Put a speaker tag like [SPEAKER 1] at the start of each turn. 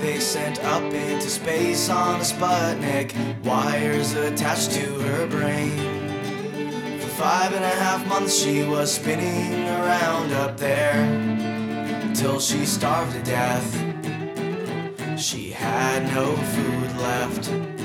[SPEAKER 1] they sent up into space on a Sputnik, wires attached to her brain. For five and a half months she was spinning around up there till she starved to death. She had no food left.